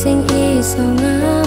Sing isong ang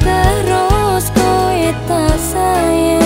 Terus koe tak sayang.